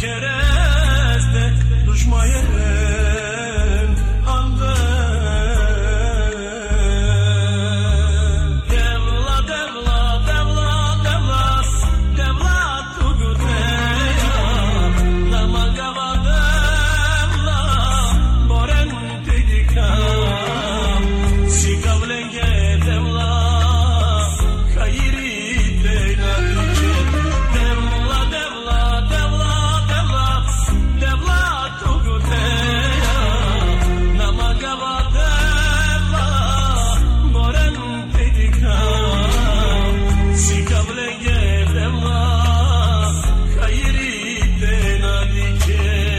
kereste düşmeye Yeah.